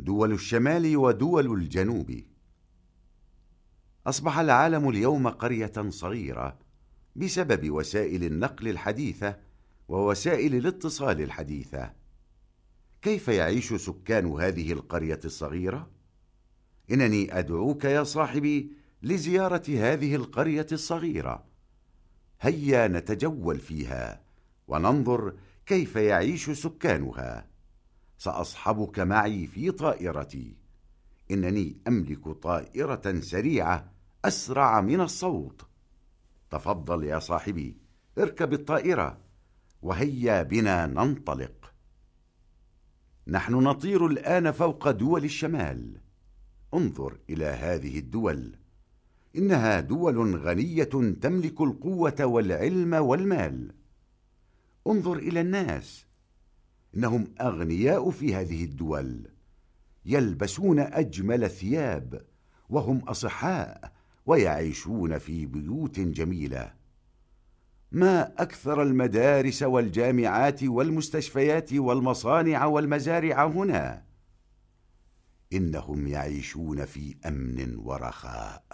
دول الشمال ودول الجنوب. أصبح العالم اليوم قرية صغيرة بسبب وسائل النقل الحديثة ووسائل الاتصال الحديثة. كيف يعيش سكان هذه القرية الصغيرة؟ إنني أدعوك يا صاحبي لزيارة هذه القرية الصغيرة. هيا نتجول فيها وننظر كيف يعيش سكانها. سأصحبك معي في طائرتي. إنني أملك طائرة سريعة أسرع من الصوت. تفضل يا صاحبي اركب الطائرة وهيا بنا ننطلق. نحن نطير الآن فوق دول الشمال. انظر إلى هذه الدول. إنها دول غنية تملك القوة والعلم والمال. انظر إلى الناس. إنهم أغنياء في هذه الدول يلبسون أجمل ثياب وهم أصحاء ويعيشون في بيوت جميلة. ما أكثر المدارس والجامعات والمستشفيات والمصانع والمزارع هنا؟ إنهم يعيشون في أمن ورخاء.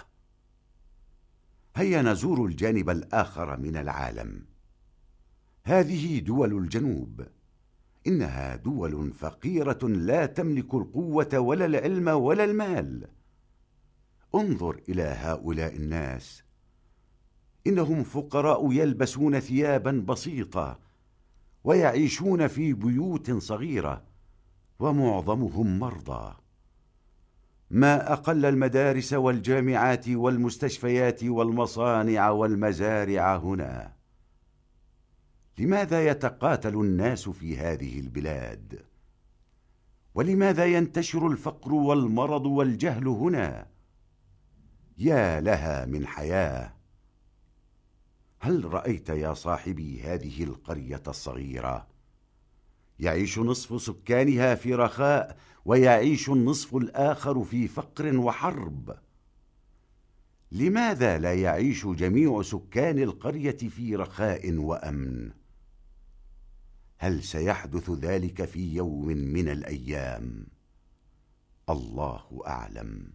هيا نزور الجانب الآخر من العالم. هذه دول الجنوب. إنها دول فقيرة لا تملك القوة ولا العلم ولا المال. انظر إلى هؤلاء الناس. إنهم فقراء يلبسون ثيابا بسيطة ويعيشون في بيوت صغيرة ومعظمهم مرضى. ما أقل المدارس والجامعات والمستشفيات والمصانع والمزارع هنا. لماذا يتقاتل الناس في هذه البلاد؟ ولماذا ينتشر الفقر والمرض والجهل هنا؟ يا لها من حياة. هل رأيت يا صاحبي هذه القرية الصغيرة؟ يعيش نصف سكانها في رخاء ويعيش النصف الآخر في فقر وحرب. لماذا لا يعيش جميع سكان القرية في رخاء وأمن؟ هل سيحدث ذلك في يوم من الأيام؟ الله أعلم.